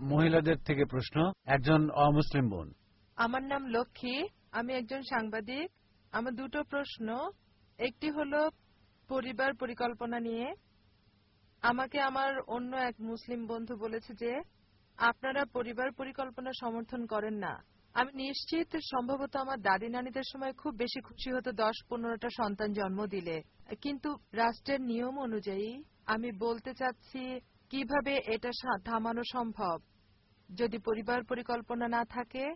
মহিলাদের থেকে প্রশ্ন, একজন অমুসলিম বোন। আমার নাম লক্ষ্মী, আমি একজন সাংবাদিক। আমার দুটো প্রশ্ন, একটি হলো পরিবার পরিকল্পনা নিয়ে। আমাকে আমার অন্য এক মুসলিম বন্ধু বলেছে যে, আপনারা পরিবার পরিকল্পনা সমর্থন করেন না। আমি নিশ্চিত সম্ভবত আমার দাদি নানিদের সময় খুব বেশি খুশি হতো দশ পনেরোটা সন্তান জন্ম দিলে। কিন্তু রাষ্ট্রের নিয়ম অনুযায়ী আমি বলতে চাচ্ছি কীভাবে এটা থামানো সম্ভব? যদি পরিবার পরিকল্পনা না থাকে?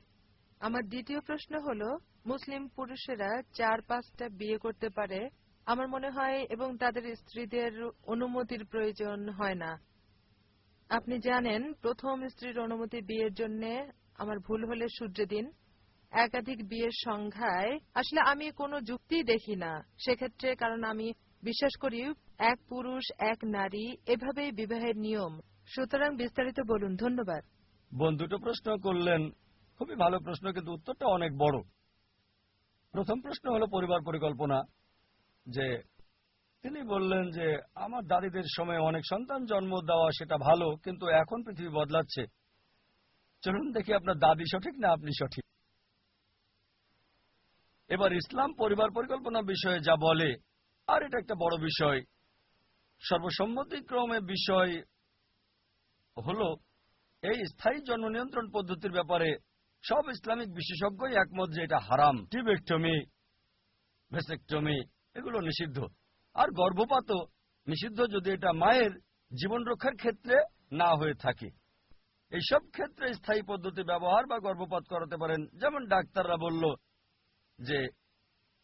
আমার দ্বিতীয় প্রশ্ন হলো, মুসলিম পুরুষেরা চার পাঁচটা বিয়ে করতে পারে। আমার মনে হয় এবং তাদের স্ত্রীদের অনুমতির প্রয়োজন হয় না। আপনি জানেন, প্রথম স্ত্রীর অনুমতি বিয়ের জন্য আমার ভুল হলে সূর্য দিন। একাধিক বিয়ের সংখ্যায়, আসলে আমি কোনো যুক্তি দেখি না। সেক্ষেত্রে কারণ আমি বিশ্বাস করি, এক পুরুষ, এক নারী, এভাবেই বিবাহের নিয়ম। সুতরাং বিস্তারিত বলুন, ধন্যবাদ। বোন দুটো প্রশ্ন করলেন, খুবই ভালো প্রশ্ন, কিন্তু উত্তরটা অনেক বড়। প্রথম প্রশ্ন হলো পরিবার পরিকল্পনা, যে তিনি বললেন যে, আমার দাদিদের সময় অনেক সন্তান জন্ম দেওয়া সেটা ভালো, কিন্তু এখন পৃথিবী বদলাচ্ছে। চলুন দেখি আপনার দাদি সঠিক না আপনি সঠিক? এবার ইসলাম পরিবার পরিকল্পনা বিষয়ে যা বলে আর এটা একটা বড় বিষয়। সর্বসম্মতিক্রমে বিষয় হলো, এই স্থায়ী জন্ম নিয়ন্ত্রণ পদ্ধতির ব্যাপারে সব ইসলামিক বিশেষজ্ঞই একমত যে এটা হারাম। টিবেক্টমি, ভেসেক্টমি, এগুলো নিষিদ্ধ। আর গর্ভপাতও নিষিদ্ধ যদি এটা মায়ের জীবন রক্ষার ক্ষেত্রে না হয়ে থাকে। এইসব ক্ষেত্রে স্থায়ী পদ্ধতি ব্যবহার বা গর্ভপাত করাতে পারেন। যেমন ডাক্তাররা বলল যে,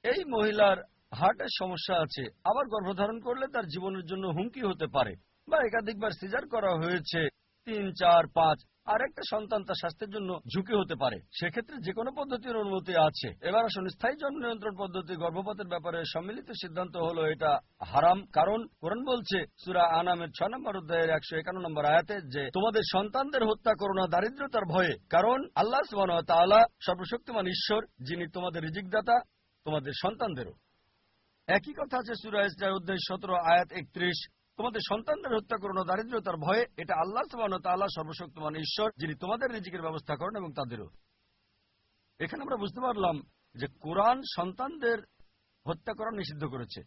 এই মহিলার হার্টের সমস্যা আছে, আবার গর্ভধারণ করলে তার জীবনের জন্য হুমকি হতে পারে বা একাধিকবার সিজার করা হয়েছে, তিন, চার, পাঁচ, আর একটা সন্তান তার স্বাস্থ্যের জন্য ঝুঁকি হতে পারে। সেক্ষেত্রে যে কোনো পদ্ধতির অনুমতি আছে। এবার আসুন, স্থায়ী জন্ম নিয়ন্ত্রণ পদ্ধতি গর্ভপাতের ব্যাপারে সম্মিলিত সিদ্ধান্ত হলো এটা হারাম, কারণ কোরআন বলছে, সুরা আনামের ছয় নম্বর অধ্যায়ের একশো একান্ন নম্বর আয়াতে যে, তোমাদের সন্তানদের হত্যা করো না দারিদ্রতার ভয়ে, কারণ আল্লাহ সুবান সর্বশক্তিমান ঈশ্বর, যিনি তোমাদের রিজিকদাতা, তোমাদের সন্তানদেরও। একই কথা আছে সুরা ইসরায় অধ্যায় সতেরো আয়াত একত্রিশ। তোমাদের সন্তানদের হত্যা করো না, দারিদ্রতার ভয়ে। এটা আল্লাহ তাল্লাহ সর্বশক্তিমান ঈশ্বর, যিনি তোমাদের রিজিকের ব্যবস্থা করেন এবং তাদেরও। এখানে আমরা বুঝতে পারলাম যে কোরআন সন্তানদের হত্যা করা নিষিদ্ধ করেছে।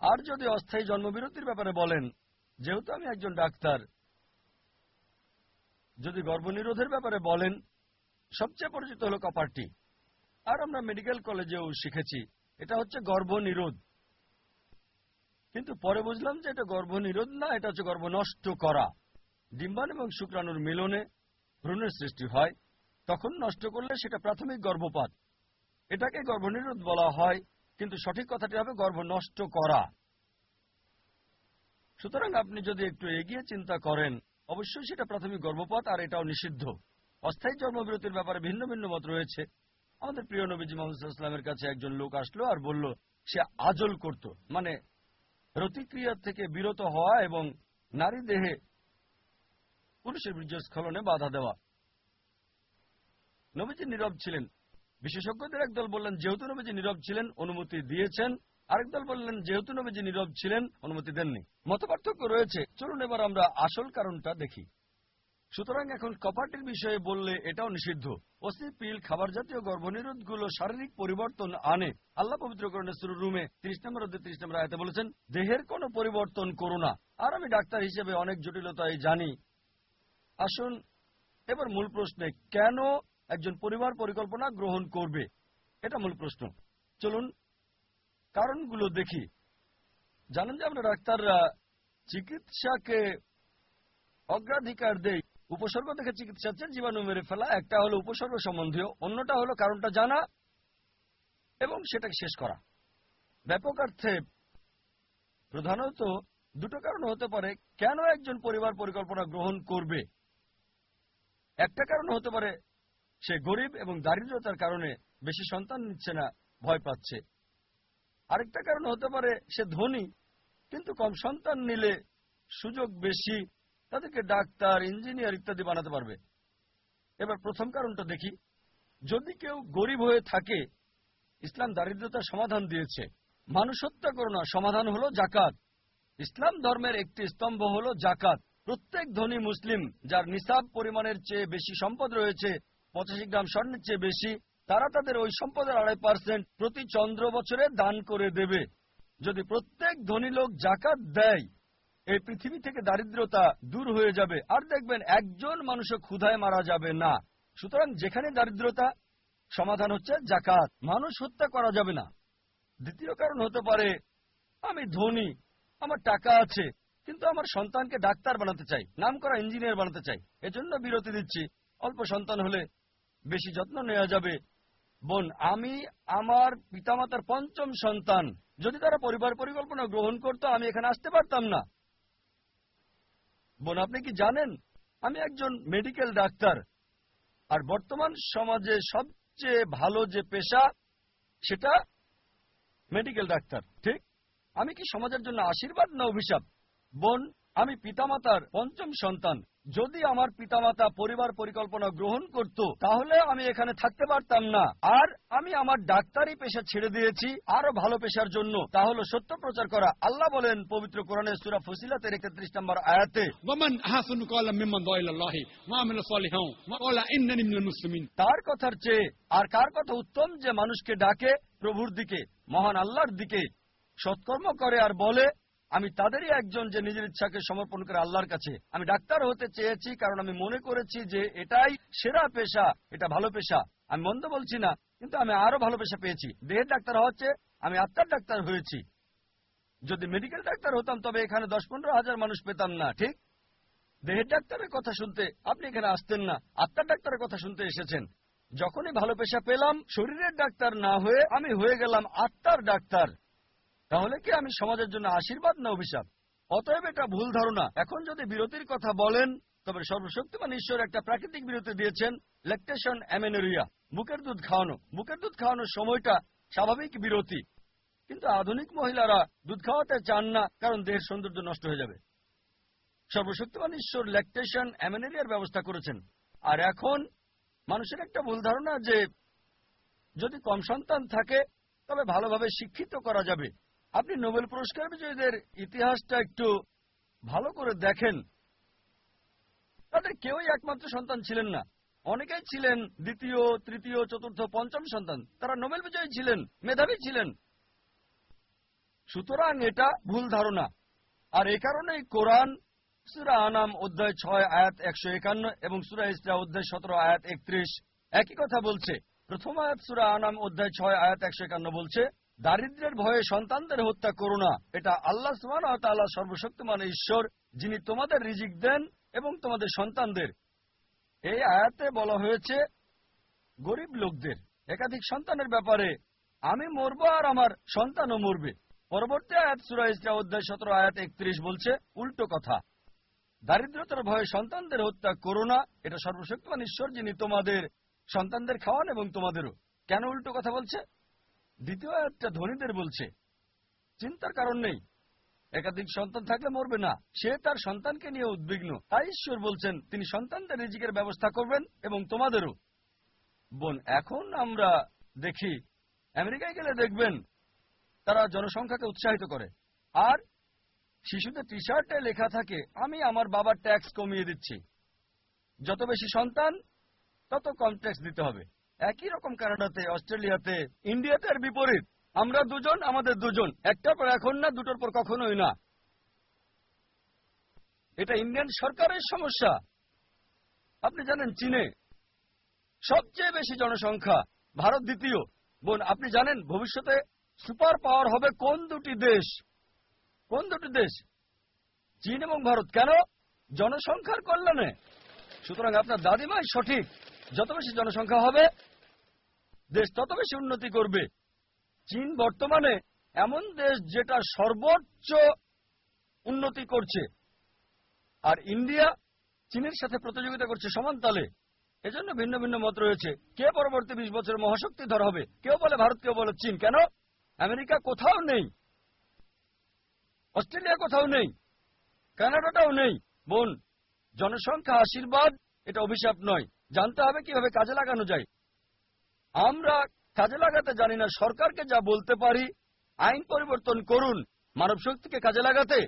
আর যদি অস্থায়ী জন্মবিরতির ব্যাপারে বলেন, যেহেতু আমি একজন ডাক্তার, যদি গর্ভনিরোধের ব্যাপারে বলেন, সবচেয়ে পরিচিত হলো কপারটি আর আমরা মেডিকেল কলেজেও শিখেছি এটা হচ্ছে গর্ভনিরোধ। কিন্তু পরে বুঝলাম যে এটা গর্ভনিরোধ না, এটা হচ্ছে গর্ভ নষ্ট করা। ডিম্বান এবং শুক্রাণুর মিলনে ভ্রূণের সৃষ্টি হয়, তখন নষ্ট করলে সেটা প্রাথমিক গর্ভপাত। এটাকে গর্ভনিরোধ বলা হয়, কিন্তু সঠিক কথাটি হবে গর্ভ নষ্ট করা। সুতরাং আপনি যদি একটু এগিয়ে চিন্তা করেন, অবশ্যই সেটা প্রাথমিক গর্ভপাত আর এটাও নিষিদ্ধ। অস্থায়ী জন্মবিরতির ব্যাপারে ভিন্ন ভিন্ন মত রয়েছে। আমাদের প্রিয় নবীজি মোহাম্মদ ইসলামের কাছে একজন লোক আসলো আর বলল, সে আজল করত। মানে প্রতিক্রিয়া থেকে বিরত হওয়া এবং নারী দেহে পুরুষের বীর্যস্খলনে বাধা দেওয়া। নবীজি নীরব ছিলেন। বিশেষজ্ঞদের একদল বললেন, যেহেতু নবীজি নীরব ছিলেন, অনুমতি দিয়েছেন। আরেক দল বললেন, যেহেতু নবীজি নীরব ছিলেন, অনুমতি দেননি। মত রয়েছে। চলুন এবার আমরা আসল কারণটা দেখি। সুতরাং এখন কপাটির বিষয়ে বললে এটাও নিষিদ্ধ। অস্থি পিল খাবার জাতীয় গর্ভনিরোধগুলো শারীরিক পরিবর্তন আনে। আল্লাহ পবিত্রকরণের শুরু রুমে ত্রিশ নম্বর অধ্যে ত্রিশ নম্বর আয়তে বলেছেন, দেহের কোনো পরিবর্তন করো না। আর আমি ডাক্তার হিসেবে অনেক জটিলতায় জানি। আসুন, এবার মূল প্রশ্নে, কেন একজন পরিবার পরিকল্পনা গ্রহণ করবে? এটা মূল প্রশ্ন। চলুন, কারণগুলো দেখি। জানেন যে আমরা ডাক্তাররা চিকিৎসাকে অগ্রাধিকার দেই। উপসর্গ দেখে চিকিৎসা হচ্ছে জীবাণু মেরে ফেলা, একটা হলো উপসর্গ সম্বন্ধীয়, অন্যটা হলো কারণটা জানা এবং সেটাকে শেষ করা। ব্যাপক অর্থে প্রধানত দুটো কারণ হতে পারে, কেন একজন পরিবার পরিকল্পনা গ্রহণ করবে? একটা কারণ হতে পারে, সে গরিব এবং দারিদ্রতার কারণে বেশি সন্তান নিচ্ছে না, ভয় পাচ্ছে। আরেকটা কারণ হতে পারে, সে ধনী, কিন্তু কম সন্তান নিলে সুযোগ বেশি তাদেরকে ডাক্তার, ইঞ্জিনিয়ার ইত্যাদি বানাতে পারবে। এবার প্রথম কারণটা দেখি। যদি কেউ গরিব হয়ে থাকে, ইসলাম দারিদ্রতার সমাধান দিয়েছে। মানুষ হত্যা করো না, সমাধান হলো জাকাত। ইসলাম ধর্মের একটি স্তম্ভ হলো জাকাত। প্রত্যেক ধনী মুসলিম যার নিসাব পরিমাণের চেয়ে বেশি সম্পদ রয়েছে, পঁচাশি গ্রাম স্বর্ণের চেয়ে বেশি, তারা তাদের ওই সম্পদের আড়াই পার্সেন্ট প্রতি চন্দ্র বছরে দান করে দেবে। যদি প্রত্যেক ধনী লোক জাকাত দেয় এই পৃথিবী থেকে দারিদ্রতা দূর হয়ে যাবে। আর দেখবেন, একজন মানুষও ক্ষুধায় মারা যাবে না। সুতরাং যেখানে দারিদ্রতা, সমাধান হচ্ছে জাকাত মানুষ হত্যা করা যাবে না। দ্বিতীয় কারণ হতে পারে, আমি ধনী, আমার টাকা আছে, কিন্তু আমার সন্তানকে ডাক্তার বানাতে চাই নাম করা ইঞ্জিনিয়ার বানাতে চাই। এজন্য বিরতি দিচ্ছি। অল্প সন্তান হলে বেশি যত্ন নেওয়া যাবে। বোন, আমি আমার পিতামাতার পঞ্চম সন্তান। যদি তারা পরিবার পরিকল্পনা গ্রহণ করতো, আমি এখানে আসতে পারতাম না। বোন, আপনি কি জানেন? আমি একজন মেডিকেল ডাক্তার। আর বর্তমান সমাজে সবচেয়ে ভালো যে পেশা, সেটা মেডিকেল ডাক্তার, ঠিক? আমি কি সমাজের জন্য আশীর্বাদ না অভিশাপ? বোন আমি পিতামাতার পঞ্চম সন্তান। যদি আমার পিতামাতা পরিবার পরিকল্পনা গ্রহণ করত তাহলে আমি এখানে থাকতে পারতাম না। আর আমি আমার ডাক্তারি পেশা ছেড়ে দিয়েছি আরও ভালো পেশার জন্য। তা হল সত্য প্রচার করা। আল্লাহ বলেন পবিত্র কোরআনে সুরা ফুসিলাতের একত্রিশ নম্বর আয়াতে তার কথার চেয়ে আর কার কথা উত্তম যে মানুষকে ডাকে প্রভুর দিকে মহান আল্লাহর দিকে সৎকর্ম করে আর বলে আমি তাদেরই একজন যে নিজের ইচ্ছাকে সমর্পণ করে আল্লাহর কাছে। আমি ডাক্তার হতে চেয়েছি, কারণ আমি মনে করেছি যে এটাই সেরা পেশা, এটা ভালো পেশা। আমি মন্দ বলছি না, কিন্তু আমি আরও ভালো পেশা পেয়েছি। দেহের ডাক্তার হচ্ছে আমি আত্মার ডাক্তার হয়েছি। যদি মেডিকেল ডাক্তার হতাম, তবে এখানে দশ পনেরো হাজার মানুষ পেতাম না, ঠিক? দেহের ডাক্তারের কথা শুনতে আপনি এখানে আসতেন না, আত্মার ডাক্তারের কথা শুনতে এসেছেন। যখনই ভালো পেশা পেলাম, শরীরের ডাক্তার না হয়ে আমি হয়ে গেলাম আত্মার ডাক্তার। তাহলে কি আমি সমাজের জন্য আশীর্বাদ না অভিশাপ? অতএব এটা ভুল ধারণা। এখন যদি বিরতির কথা বলেন, তবে সর্বশক্তিমান ঈশ্বর একটা প্রাকৃতিক বিরতি দিয়েছেন ল্যাকটেশন অ্যামেনোরিয়া বুকের দুধ খাওয়ানো। বুকের দুধ খাওয়ানোর সময়টা স্বাভাবিক বিরতি। কিন্তু আধুনিক মহিলারা দুধ খাওয়াতে চান না, কারণ দেহের সৌন্দর্য নষ্ট হয়ে যাবে। সর্বশক্তিমান ঈশ্বর ল্যাকটেশন অ্যামেনেরিয়ার ব্যবস্থা করেছেন। আর এখন মানুষের একটা ভুল ধারণা যে যদি কম সন্তান থাকে, তবে ভালোভাবে শিক্ষিত করা যাবে। আপনি নোবেল পুরস্কার বিজয়ীদের ইতিহাসটা একটু ভালো করে দেখেন। তাদের কেউই একমাত্র সন্তান ছিলেন না। অনেকেই ছিলেন দ্বিতীয়, তৃতীয়, চতুর্থ, পঞ্চম সন্তান। তারা নোবেল বিজয়ী ছিলেন, মেধাবী ছিলেন। সুতরাং এটা ভুল ধারণা। আর এ কারণেই কোরআন, সুরা আনাম অধ্যায় ছয়, আয়াত একশো একান্ন এবং সুরা ইসরা অধ্যায় সতেরো, আয়াত একত্রিশ একই কথা বলছে। প্রথম আয়াত সুরা আনাম অধ্যায় ছয়, আয়াত একশো একান্ন বলছে দারিদ্রের ভয়ে সন্তানদের হত্যা করো না। এটা আল্লাহ সুমান সর্বশক্তিমান ঈশ্বর, যিনি তোমাদের রিজিক দেন এবং তোমাদের সন্তানদের। এই আয়াতে বলা হয়েছে, গরিব লোকদের, একাধিক সন্তানের ব্যাপারে, আমি মরব আর আমার সন্তানও মরবে। পরবর্তী আয়াত সুরা ইসরা অধ্যায় সতেরো, আয়াত একত্রিশ বলছে, উল্টো কথা। দারিদ্রতার ভয়ে সন্তানদের হত্যা করো না, এটা সর্বশক্তিমান ঈশ্বর, যিনি তোমাদের সন্তানদের খাওয়ান এবং তোমাদেরও। কেন উল্টো কথা বলছে? দ্বিতীয় আয়াতটা ধনীদের বলছে, চিন্তার কারণ নেই। একাধিক সন্তান থাকলে মরবে না। সে তার সন্তানকে নিয়ে উদ্বিগ্ন। তাই ঈশ্বর বলছেন, তিনি সন্তানদের রিজিকের ব্যবস্থা করবেন এবং তোমাদেরও। বোন, এখন আমরা দেখি, আমেরিকায় গেলে দেখবেন, তারা জনসংখ্যাকে উৎসাহিত করে। আর শিশুদের টি শার্টে লেখা থাকে, আমি আমার বাবার ট্যাক্স কমিয়ে দিচ্ছি। যত বেশি সন্তান, তত কম ট্যাক্স দিতে হবে। একই রকম কানাডাতে অস্ট্রেলিয়াতে ইন্ডিয়াতে এর বিপরীত। আমরা দুজন, আমাদের দুজন। একটার পর এখন না, দুটোর পর কখনোই না। এটা ইন্ডিয়ান সরকারের সমস্যা। আপনি জানেন, চীনে সবচেয়ে বেশি জনসংখ্যা, ভারত দ্বিতীয়। বোন, আপনি জানেন, ভবিষ্যতে সুপার পাওয়ার হবে কোন দুটি দেশ? কোন দুটি দেশ? চীন এবং ভারত। কেন? জনসংখ্যার কল্যাণে। সুতরাং আপনার দাদিমাই সঠিক। যত বেশি জনসংখ্যা হবে, দেশ তত বেশি উন্নতি করবে। চীন বর্তমানে এমন দেশ যেটা সর্বোচ্চ উন্নতি করছে। আর ইন্ডিয়া চীনের সাথে প্রতিযোগিতা করছে সমান তালে। এজন্য ভিন্ন ভিন্ন মত রয়েছে। কে পরবর্তী বিশ বছর মহাশক্তি ধর হবে? কেউ বলে ভারত, কেউ বলে চীন। কেন? আমেরিকা কোথাও নেই। অস্ট্রেলিয়া কোথাও নেই। কানাডাটাও নেই। বোন, জনসংখ্যা আশীর্বাদ, এটা অভিশাপ নয়। জানতে হবে কীভাবে কাজে লাগানো যায়। আমরা কাজে লাগাতে জানি না, সরকারকে যা বলতে পারি, আইন পরিবর্তন করুন, মানব শক্তিকে কাজে লাগাতে,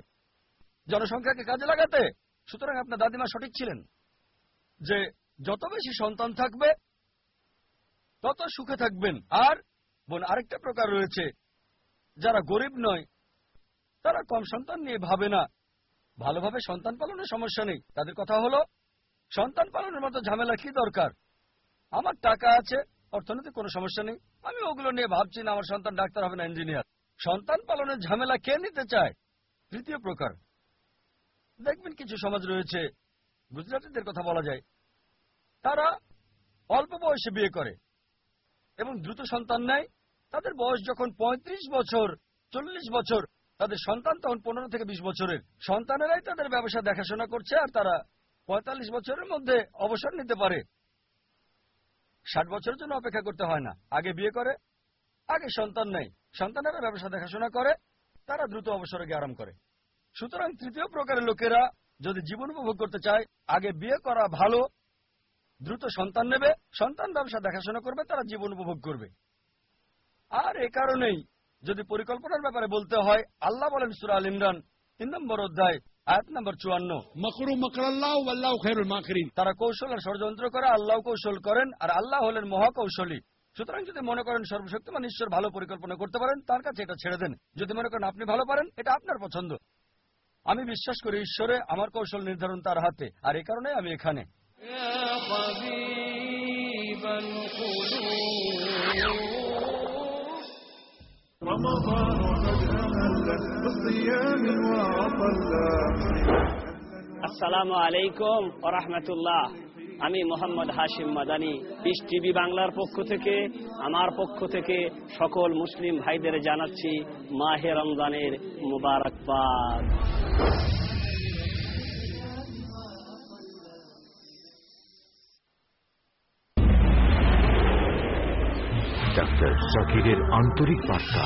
জনসংখ্যাকে কাজে লাগাতে। সুতরাং আপনার দাদিমা সঠিক ছিলেন যে যত বেশি সন্তান থাকবে, তত সুখে থাকবেন। আর বোন, আরেকটা প্রকার রয়েছে, যারা গরিব নয়, তারা কম সন্তান নিয়ে ভাবে না। ভালোভাবে সন্তান পালনের সমস্যা নেই। তাদের কথা হলো সন্তান পালনের মতো ঝামেলা কি দরকার? আমার টাকা আছে, অর্থনৈতিক কোনো সমস্যা নেই। আমি ওগুলো নিয়ে ভাবছি না, আমার সন্তান ডাক্তার হবে না, ইঞ্জিনিয়ার। সন্তান পালনের ঝামেলা কে নিতে চায়? তৃতীয় প্রকার। দেখবেন কিছু সমাজ রয়েছে, গুজরাটিদের কথা বলা যায়, তারা অল্প বয়সে বিয়ে করে এবং দ্রুত সন্তান নেয়। তাদের বয়স যখন ৩৫ বছর, চল্লিশ বছর, তাদের সন্তান তখন পনেরো থেকে বিশ বছরের। সন্তানেরাই তাদের ব্যবসা দেখাশোনা করছে আর তারা পঁয়তাল্লিশ বছরের মধ্যে অবসর নিতে পারে। ষাট বছরের জন্য অপেক্ষা করতে হয় না। আগে বিয়ে করে, আগে সন্তান নেই সন্তানেরা ব্যবসা দেখাশোনা করে, তারা দ্রুত অবসরে গিয়ে আরাম করে। সুতরাং তৃতীয় প্রকারের লোকেরা যদি জীবন উপভোগ করতে চায়, আগে বিয়ে করা ভালো, দ্রুত সন্তান নেবে, সন্তান ব্যবসা দেখাশোনা করবে, তারা জীবন উপভোগ করবে। আর এ কারণেই যদি পরিকল্পনার ব্যাপারে বলতে হয়, আল্লাহ বলেন সুরা আল ইমরান, তিন নম্বর অধ্যায় আয়াত নম্বর চুয়ান্ন। মকরু মকরাল্লাহ আল্লাহ খেরুল মাকরিন। তারা কৌশল আর ষড়যন্ত্র করে আল্লাহ কৌশল করেন আর আল্লাহ হলেন মহাকৌশলী। সুতরাং যদি মনে করেন সর্বশক্তিমান ঈশ্বর ভালো পরিকল্পনা করতে পারেন তার কাছে এটা ছেড়ে দেন। যদি মনে করেন আপনি ভালো পারেন এটা আপনার পছন্দ। আমি বিশ্বাস করি ঈশ্বরে আমার কৌশল নির্ধারণ তার হাতে আর এ কারণে আমি এখানে। আসসালামু আলাইকুম রহমতুল্লাহ। আমি মোহাম্মদ হাশিম মাদানি, পিস টিভি বাংলার পক্ষ থেকে, আমার পক্ষ থেকে সকল মুসলিম ভাইদের জানাচ্ছি মাহে রমজানের মুবারকবাদ। ডাক্তার জাকিরের আন্তরিক বার্তা।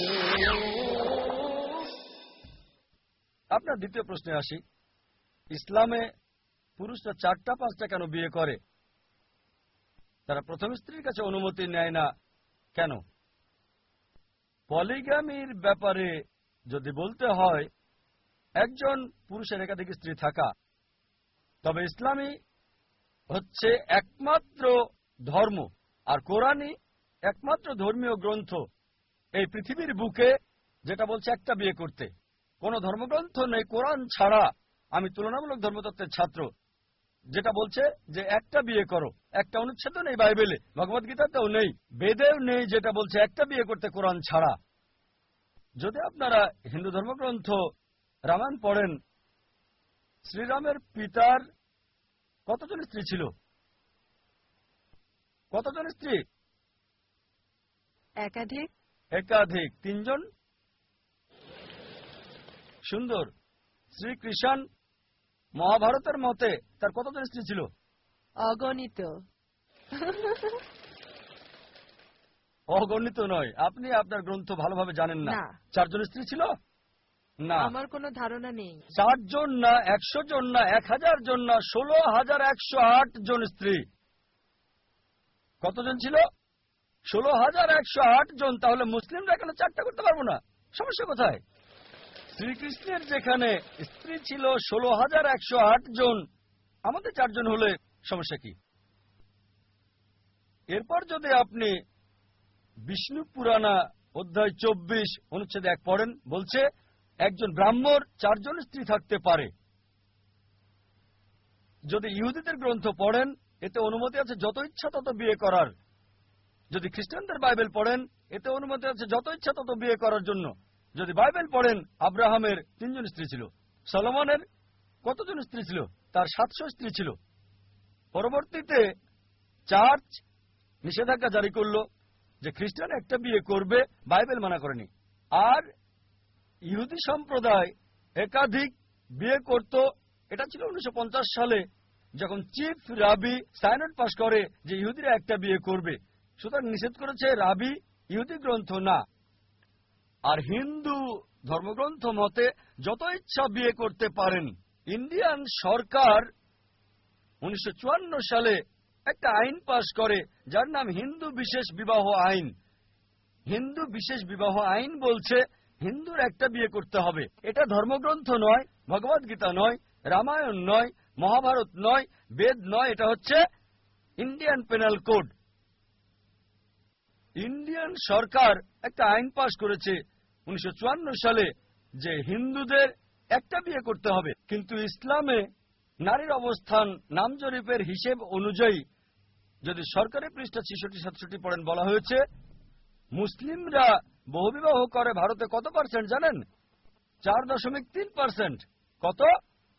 আপনার দ্বিতীয় প্রশ্নে আসি। ইসলামে পুরুষরা চারটা, পাঁচটা কেন বিয়ে করে? তারা প্রথম স্ত্রীর কাছে অনুমতি নেয় না কেন? পলিগামির ব্যাপারে যদি বলতে হয়, একজন পুরুষের একাধিক স্ত্রী থাকা। তবে ইসলামী হচ্ছে একমাত্র ধর্ম, আর কোরআনই একমাত্র ধর্মীয় গ্রন্থ। এই পৃথিবীর বুকে যেটা বলছে, একটা বিয়ে করতে। কোন ধর্মগ্রন্থ নেই কোরআন ছাড়া। আমি তুলনামূলক ধর্মতত্ত্বের ছাত্র। যেটা বলছে যে একটা বিয়ে করো একটা অনুচ্ছেদ নেই বাইবেলে ভগবদ গীতাতেও নেই বেদেও নেই যেটা বলছে একটা বিয়ে করতে কোরআন ছাড়া। যদি আপনারা হিন্দু ধর্মগ্রন্থ রামায়ণ পড়েন শ্রীরামের পিতার কতজন স্ত্রী ছিল? কতজন স্ত্রী? একাধিক। একাধিক। তিনজন? সুন্দর। শ্রীকৃষ্ণ মহাভারতের মতে তার কতজন স্ত্রী ছিল? অগণিত। অগণিত নয়। আপনি আপনার গ্রন্থ ভালোভাবে জানেন না। না। চারজন স্ত্রী ছিল? না। আমার কোনো ধারণা নেই। চারজন না একশো জন না এক হাজার জন না ষোলো হাজার একশো আট জন স্ত্রী। কতজন ছিল? ষোলো হাজার একশো আট জন। তাহলে মুসলিমরা এখানে চারটা করতে পারব না। সমস্যা কোথায়? শ্রীকৃষ্ণের যেখানে স্ত্রী ছিল ষোলো হাজার একশো আট জন, আমাদের চারজন হলে সমস্যা কি? এরপর যদি আপনি বিষ্ণু পুরাণা অধ্যায় চব্বিশ অনুচ্ছেদ এক পড়েন, বলছে, একজন ব্রাহ্মর, চারজন স্ত্রী থাকতে পারে। যদি ইহুদিদের গ্রন্থ পড়েন, এতে অনুমতি আছে যত ইচ্ছা তত বিয়ে করার। যদি খ্রিস্টানদের বাইবেল পড়েন, এতে অনুমতি আছে যত ইচ্ছা তত বিয়ে করার জন্য। যদি বাইবেল পড়েন, আব্রাহামের তিনজন স্ত্রী ছিল। সলমনের কতজন স্ত্রী ছিল? তার সাতশো স্ত্রী ছিল। পরবর্তীতে চার্চ নিষেধাজ্ঞা জারি করল যে খ্রিস্টান একটা বিয়ে করবে, বাইবেল মানা করেনি। আর ইহুদি সম্প্রদায় একাধিক বিয়ে করত, এটা ছিল উনিশশো পঞ্চাশ সালে, যখন চিফ রাবি সাইনট পাশ করে যে ইহুদিরা একটা বিয়ে করবে। সুতরাং নিষেধ করেছে রাবি, ইহুদি গ্রন্থ না। আর হিন্দু ধর্মগ্রন্থ মতে যত ইচ্ছা বিয়ে করতে পারেন, ইন্ডিয়ান সরকার উনিশশো চুয়ান্ন সালে একটা আইন পাশ করে, যার নাম হিন্দু বিশেষ বিবাহ আইন। হিন্দু বিশেষ বিবাহ আইন বলছে হিন্দুর একটা বিয়ে করতে হবে। এটা ধর্মগ্রন্থ নয় ভগবদ গীতা নয়, রামায়ণ নয়, মহাভারত নয়, বেদ নয়, এটা হচ্ছে ইন্ডিয়ান পেনাল কোড। ইন্ডিয়ান সরকার একটা আইন পাশ করেছে উনিশশো চুয়ান্ন সালে যে হিন্দুদের একটা বিয়ে করতে হবে, কিন্তু ইসলামে নারীর অবস্থান নাম জরিপের হিসেব অনুযায়ী যদি সরকারি পৃষ্ঠা ছিষট্টি, সাতষট্টি পড়েন বলা হয়েছে, মুসলিমরা বহুবিবাহ করে ভারতে কত পার্সেন্ট জানেন? চার দশমিক তিন পার্সেন্ট। কত?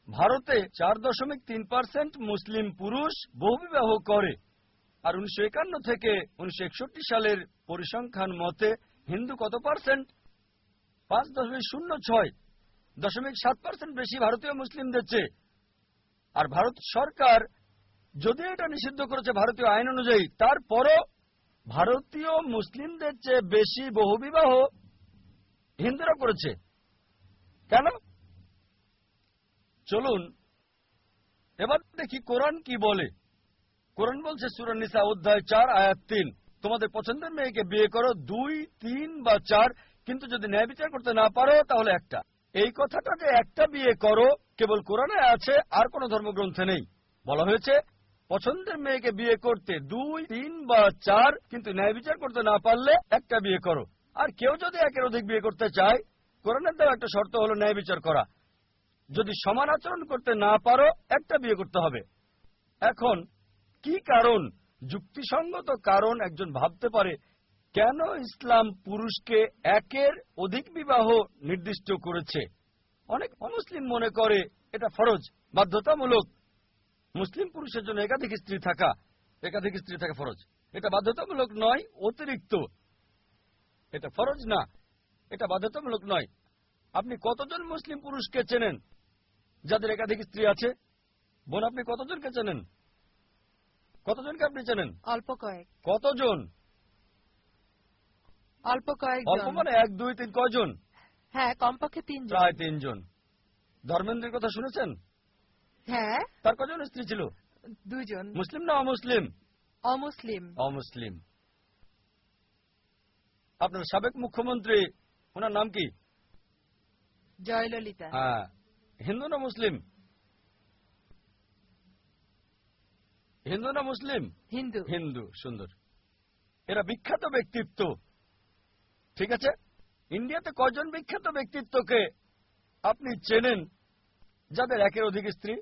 ভারতে চার দশমিক তিন পার্সেন্ট মুসলিম পুরুষ বহুবিবাহ করে। আর উনিশশো একান্ন থেকে উনিশশো একষট্টি সালের পরিসংখ্যান মতে হিন্দু কত পার্সেন্ট? পাঁচ দশমিক শূন্য ছয় দশমিক সাত পার্সেন্ট বেশি ভারতীয় মুসলিমদের চেয়ে। আর ভারত সরকার যদি এটা নিষিদ্ধ করেছে ভারতীয় আইন অনুযায়ী, তারপরও ভারতীয় মুসলিমদের চেয়ে বেশি বহুবিবাহ হিন্দুরা করেছে। কেন? চলুন, এবার দেখি কোরআন কি বলে। কোরআন বলছে সুরানিসা অধ্যায় চার, আয়াত তিন। তোমাদের পছন্দের মেয়েকে বিয়ে করো, দুই, তিন বা চার। কিন্তু যদি ন্যায় বিচার করতে না পারো, তাহলে একটা। এই কথাটা যে একটা বিয়ে করো, কেবল কোরআনে আছে, আর কোন ধর্মগ্রন্থে নেই। বলা হয়েছে, পছন্দের মেয়েকে বিয়ে করতে দুই, তিন বা চার, কিন্তু ন্যায় বিচার করতে না পারলে একটা বিয়ে করো। আর কেউ যদি একের অধিক বিয়ে করতে চায়, কোরআনের দেওয়া একটা শর্ত হলো ন্যায় বিচার করা। যদি সমান আচরণ করতে না পারো, একটা বিয়ে করতে হবে। এখন, কি কারণ, যুক্তিসঙ্গত কারণ একজন ভাবতে পারে কেন ইসলাম পুরুষকে একের অধিক বিবাহ নির্দিষ্ট করেছে? অনেক অমুসলিম মনে করে এটা ফরজ বাধ্যতামূলক। মুসলিম পুরুষের জন্য একাধিক স্ত্রী থাকা একাধিক স্ত্রী থাকা ফরজ। এটা বাধ্যতামূলক নয় অতিরিক্ত। এটা ফরজ না এটা বাধ্যতামূলক নয়। আপনি কতজন মুসলিম পুরুষকে চেনেন যাদের একাধিক স্ত্রী আছে? বোন আপনি কতজনকে চেনেন? কতজনকে আপনি চেনেন? অল্প কয়েক। কতজন? অল্প কয়েক অল্প মানে এক দুই তিন কয়জন? হ্যাঁ কমপক্ষে তিনজন। প্রায় তিনজন। ধর্মেন্দ্রের কথা শুনেছেন? হ্যাঁ। তার কজন স্ত্রী ছিল? দুইজন। মুসলিম না অমুসলিম? অমুসলিম। অমুসলিম। আপনার সাবেক মুখ্যমন্ত্রী ওনার নাম কি? জয়ললিতা। হ্যাঁ। হিন্দু না মুসলিম? হিন্দু না মুসলিম? হিন্দু। হিন্দু সুন্দর। এরা বিখ্যাত ব্যক্তিত্ব। ঠিক আছে? ইন্ডিয়াতে কজন বিখ্যাত ব্যক্তিত্বকে আপনি চেনেন? যাদের একের অধিক স্ত্রী?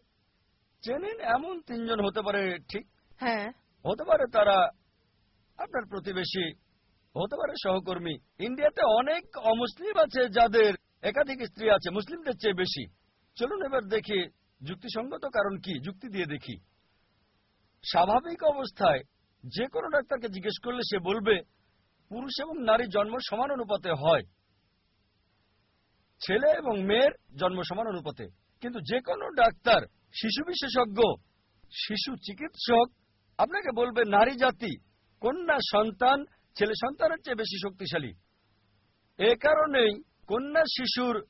চেনেন এমন তিনজন হতে পারে ঠিক? হ্যাঁ। হতে পারে তারা আপনার প্রতিবেশী হতে পারে সহকর্মী। ইন্ডিয়াতে অনেক অমুসলিম আছে যাদের একাধিক স্ত্রী আছে মুসলিমদের চেয়ে বেশি। চলুন এবার দেখি যুক্তিসঙ্গত কারণ কি যুক্তি দিয়ে দেখি। স্বাভাবিক অবস্থায় যে কোনো ডাক্তারকে জিজ্ঞেস করলে সে বলবে পুরুষ এবং নারী জন্ম সমান অনুপাতে হয়। ছেলে এবং মেয়ের জন্ম সমান অনুপাতে। কিন্তু যে কোনো ডাক্তার, শিশু বিশেষজ্ঞ, শিশু চিকিৎসক, আপনাকে বলবে নারী জাতি, কন্যা সন্তান, ছেলে সন্তানের চেয়ে বেশি শক্তিশালী। এ কারণেই কন্যা শিশুর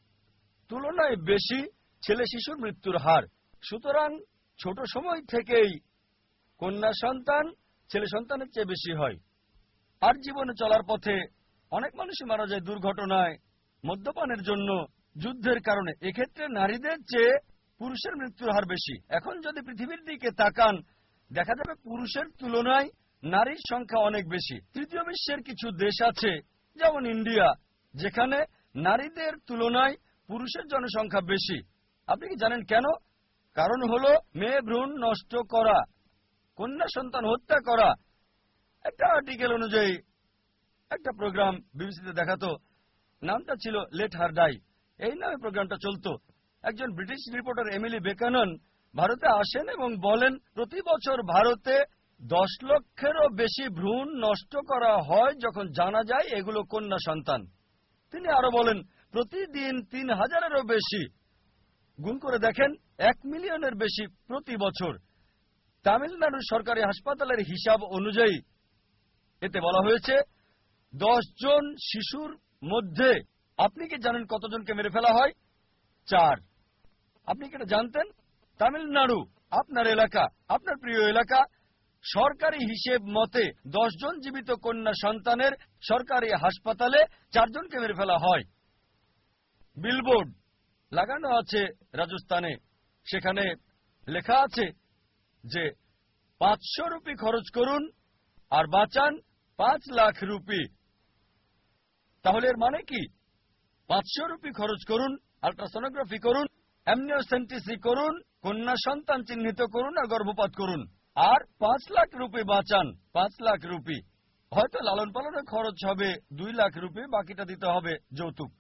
তুলনায় বেশি ছেলে শিশুর মৃত্যুর হার। সুতরাং ছোট সময় থেকেই কন্যা সন্তান ছেলে সন্তানের চেয়ে বেশি হয়। আর জীবনে চলার পথে অনেক মানুষই মারা যায় দুর্ঘটনায়, মদ্যপানের জন্য, যুদ্ধের কারণে। এক্ষেত্রে নারীদের চেয়ে পুরুষের মৃত্যুর হার বেশি। এখন যদি পৃথিবীর দিকে তাকান, দেখা যাবে পুরুষের তুলনায় নারীর সংখ্যা অনেক বেশি। তৃতীয় বিশ্বের কিছু দেশ আছে, যেমন ইন্ডিয়া, যেখানে নারীদের তুলনায় পুরুষের জনসংখ্যা বেশি। আপনি কি জানেন কেন? কারণ হলো মেয়ে ভ্রূণ নষ্ট করা, কন্যা সন্তান হত্যা করা আর্টিকেল অনুযায়ী একটা প্রোগ্রাম বিবিসিতে দেখাতো। নামটা ছিল লেট হার ডাই এই নামে প্রোগ্রামটা চলতো। একজন ব্রিটিশ রিপোর্টার এমিলি বেকানন ভারতে আসেন এবং বলেন, প্রতি বছর ভারতে দশ লক্ষেরও বেশি ভ্রূণ নষ্ট করা হয় যখন জানা যায় এগুলো কন্যা সন্তান। তিনি আরও বলেন, প্রতিদিন তিন হাজারেরও বেশি গুণ করে দেখেন, এক মিলিয়নের বেশি প্রতি বছর। তামিলনাড়ুর সরকারি হাসপাতালের হিসাব অনুযায়ী এতে বলা হয়েছে জন শিশুর মধ্যে আপনি কি জানেন কতজনকে মেরে ফেলা হয়? চার। আপনি কি এটা জানতেন? তামিলনাড়ু, আপনার এলাকা, আপনার প্রিয় এলাকা, সরকারি হিসেব মতে জন জীবিত কন্যা সন্তানের সরকারি হাসপাতালে চারজনকে মেরে ফেলা হয়। বিলবোর্ড লাগানো আছে রাজস্থানে। সেখানে লেখা আছে যে, পাঁচশো রুপি খরচ করুন আর বাঁচান পাঁচ লাখ রুপি। তাহলে এর মানে কি? পাঁচশো রুপি খরচ করুন আলট্রাসোনোগ্রাফি করুন অ্যামনিওসেন্টিসি করুন, কন্যা সন্তান চিহ্নিত করুন আর গর্ভপাত করুন। আর পাঁচ লাখ রুপি বাঁচান, পাঁচ লাখ রুপি। হয়তো লালন পালনের খরচ হবে দুই লাখ রুপি, বাকিটা দিতে হবে যৌতুক।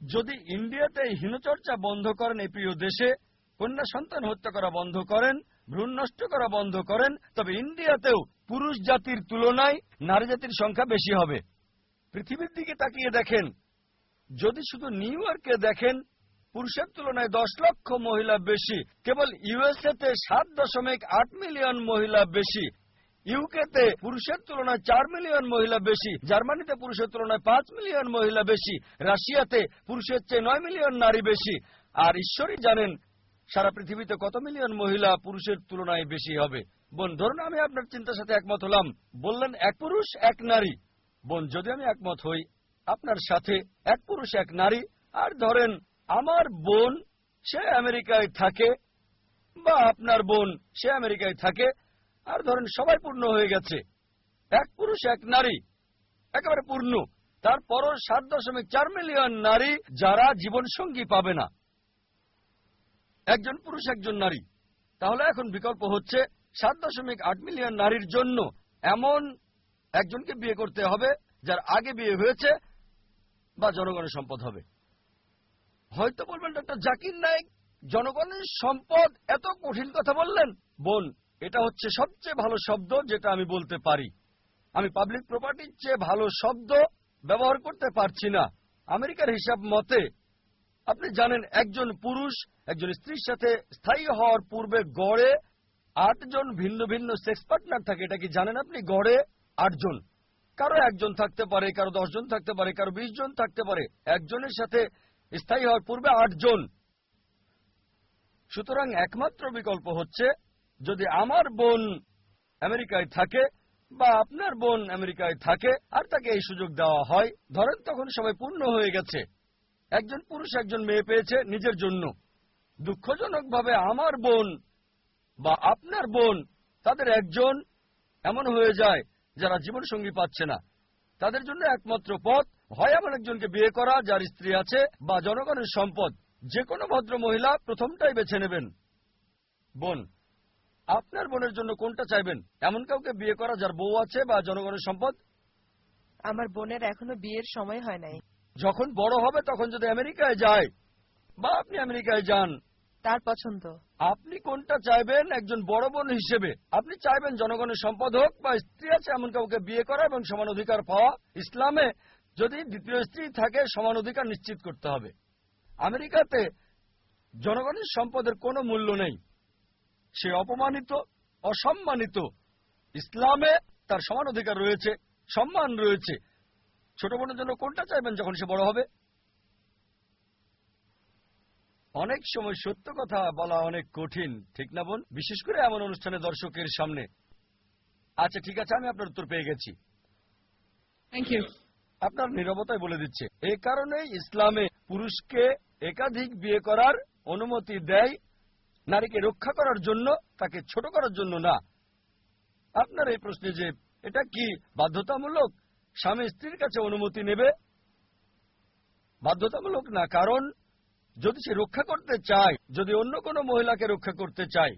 যদি ইন্ডিয়াতে হীনচর্চা বন্ধ করেন এই প্রিয় দেশে, কন্যা সন্তান হত্যা করা বন্ধ করেন ভ্রূণ নষ্ট করা বন্ধ করেন, তবে ইন্ডিয়াতেও পুরুষ জাতির তুলনায় নারী জাতির সংখ্যা বেশি হবে। পৃথিবীর দিকে তাকিয়ে দেখেন, যদি শুধু নিউ ইয়র্কে দেখেন, পুরুষের তুলনায় দশ লক্ষ মহিলা বেশি, কেবল ইউএসএ তে সাত দশমিক আট মিলিয়ন মহিলা বেশি, ইউকেতে পুরুষের তুলনায় চার মিলিয়ন মহিলা বেশি, জার্মানিতে পুরুষের তুলনায় পাঁচ মিলিয়ন মহিলা বেশি, রাশিয়াতে পুরুষের চেয়ে নয় মিলিয়ন নারী বেশি। আর ঈশ্বরই জানেন সারা পৃথিবীতে কত মিলিয়ন মহিলা পুরুষের তুলনায় বেশি হবে? বোন, ধরুন আমি আপনার চিন্তার সাথে একমত হলাম। বললেন, এক পুরুষ, এক নারী। বোন, যদি আমি একমত হই, আপনার সাথে এক পুরুষ, এক নারী। আর ধরেন, আমার বোন, সে আমেরিকায় থাকে, বা আপনার বোন, সে আমেরিকায় থাকে, আর ধরেন, সবাই পূর্ণ হয়ে গেছে। এক পুরুষ, এক নারী, একেবারে পূর্ণ। তারপরও সাত দশমিক চার মিলিয়ন নারী যারা জীবনসঙ্গী পাবে না। একজন পুরুষ, একজন নারী। তাহলে এখন বিকল্প হচ্ছে সাত দশমিক আট মিলিয়ন নারীর জন্য এমন একজনকে বিয়ে করতে হবে, যার আগে বিয়ে হয়েছে বা জনগণের সম্পদ হবে। হয়তো বলবেন ডক্টর জাকির নাইক জনগণের সম্পদ এত কঠিন কথা বললেন? বোন, এটা হচ্ছে সবচেয়ে ভালো শব্দ যেটা আমি বলতে পারি। আমি পাবলিক প্রপার্টির চেয়ে ভালো শব্দ ব্যবহার করতে পারছি না। আমেরিকার হিসাব মতে আপনি জানেন, একজন পুরুষ, একজন স্ত্রীর সাথে স্থায়ী হওয়ার পূর্বে গড়ে আটজন ভিন্ন ভিন্ন সেক্স পার্টনার থাকে, এটা কি জানেন আপনি? গড়ে আটজন। কারও একজন থাকতে পারে, কারও দশজন থাকতে পারে, কারও বিশ জন থাকতে পারে। একজনের সাথে স্থায়ী হওয়ার পূর্বে আটজন। সুতরাং একমাত্র বিকল্প হচ্ছে, যদি আমার বোন আমেরিকায় থাকে বা আপনার বোন আমেরিকায় থাকে আর তাকে এই সুযোগ দেওয়া হয়, ধরেন তখন সবাই পূর্ণ হয়ে গেছে। একজন পুরুষ, একজন মেয়ে পেয়েছে নিজের জন্য। দুঃখজনকভাবে আমার বোন বা আপনার বোন, তাদের একজন এমন হয়ে যায় যারা জীবন সঙ্গী পাচ্ছে না। তাদের জন্য একমাত্র পথ, হয় এমন একজনকে বিয়ে করা যার স্ত্রী আছে বা জনগণের সম্পদ। যে কোনো ভদ্র মহিলা প্রথমটাই বেছে নেবেন। বোন, আপনার বোনের জন্য কোনটা চাইবেন? এমন কাউকে বিয়ে করা যার বউ আছে বা জনগণের সম্পদ? আমার বোনের এখনও বিয়ের সময় হয় নাই। যখন বড় হবে তখন যদি আমেরিকায় যায় বা আপনি আমেরিকায় যান তার পছন্দ। আপনি কোনটা চাইবেন? একজন বড় বোন হিসেবে। আপনি চাইবেন জনগণের সম্পদ হোক বা স্ত্রী আছে এমন কাউকে বিয়ে করা এবং সমান অধিকার পাওয়া। ইসলামে যদি দ্বিতীয় স্ত্রী থাকে সমান অধিকার নিশ্চিত করতে হবে। আমেরিকাতে জনগণের সম্পদের কোনো মূল্য নেই। সে অপমানিত অসম্মানিত। ইসলামে তার সমান অধিকার রয়েছে সম্মান রয়েছে। ছোট বোনের জন্য কোনটা চাইবেন যখন সে বড় হবে? অনেক সময় সত্য কথা বলা অনেক কঠিন ঠিক না বোন? বিশেষ করে এমন অনুষ্ঠানে দর্শকের সামনে। আচ্ছা ঠিক আছে আমি আপনার উত্তর পেয়ে গেছি. আপনার নিরবতায় বলে দিচ্ছে এই কারণে ইসলামে পুরুষকে একাধিক বিয়ে করার অনুমতি দেয় নারীকে রক্ষা করার জন্য তাকে ছোট করার জন্য না। আপনার এই প্রশ্নে যে এটা কি বাধ্যতামূলক স্বামী স্ত্রীর কাছে অনুমতি নেবে, বাধ্যতামূলক না। কারণ, যদি সে রক্ষা করতে চায়, যদি অন্য কোনো মহিলাকে রক্ষা করতে চায়,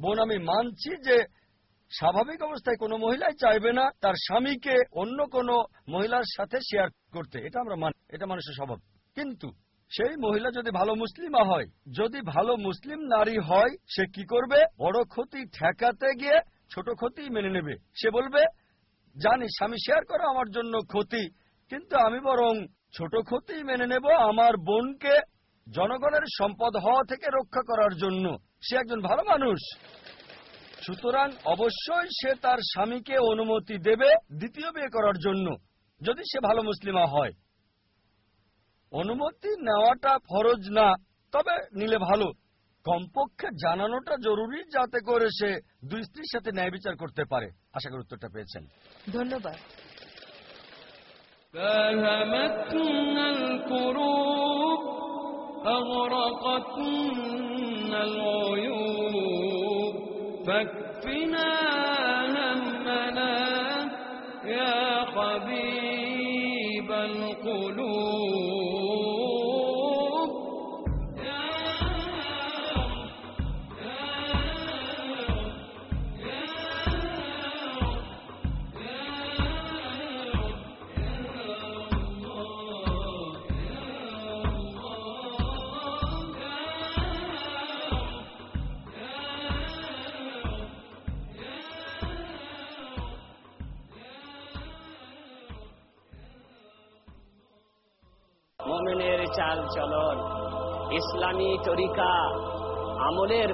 বোন, আমি মানছি যে স্বাভাবিক অবস্থায় কোনো মহিলাই চাইবে না তার স্বামীকে অন্য কোনো মহিলার সাথে শেয়ার করতে। এটা আমরা মানি, এটা মানুষের স্বভাব। কিন্তু সেই মহিলা যদি ভালো মুসলিমা হয়, যদি ভালো মুসলিম নারী হয়, সে কি করবে? বড় ক্ষতি ঠেকাতে গিয়ে ছোট ক্ষতি মেনে নেবে। সে বলবে জানি স্বামী শেয়ার করা আমার জন্য ক্ষতি, কিন্তু আমি বরং ছোট ক্ষতি মেনে নেব আমার বোনকে জনগণের সম্পদ হওয়া থেকে রক্ষা করার জন্য। সে একজন ভালো মানুষ। সুতরাং অবশ্যই সে তার স্বামীকে অনুমতি দেবে দ্বিতীয় বিয়ে করার জন্য, যদি সে ভালো মুসলিমা হয়। অনুমতি নেওয়াটা ফরজ না, তবে নিলে ভালো। কমপক্ষে জানানোটা জরুরি যাতে করে সে দুই স্ত্রীর সাথে ন্যায় বিচার করতে পারে আশা করি উত্তরটা পেয়েছেন ধন্যবাদ فاهمتنا الكروب أغرقتنا العيوب فاكفنا همنا يا حبيب القلوب চাল চলন। ইসলামী তরিকা আমলের